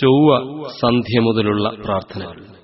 ചൊവ്വ സന്ധ്യ മുതലുള്ള പ്രാർത്ഥനകൾ.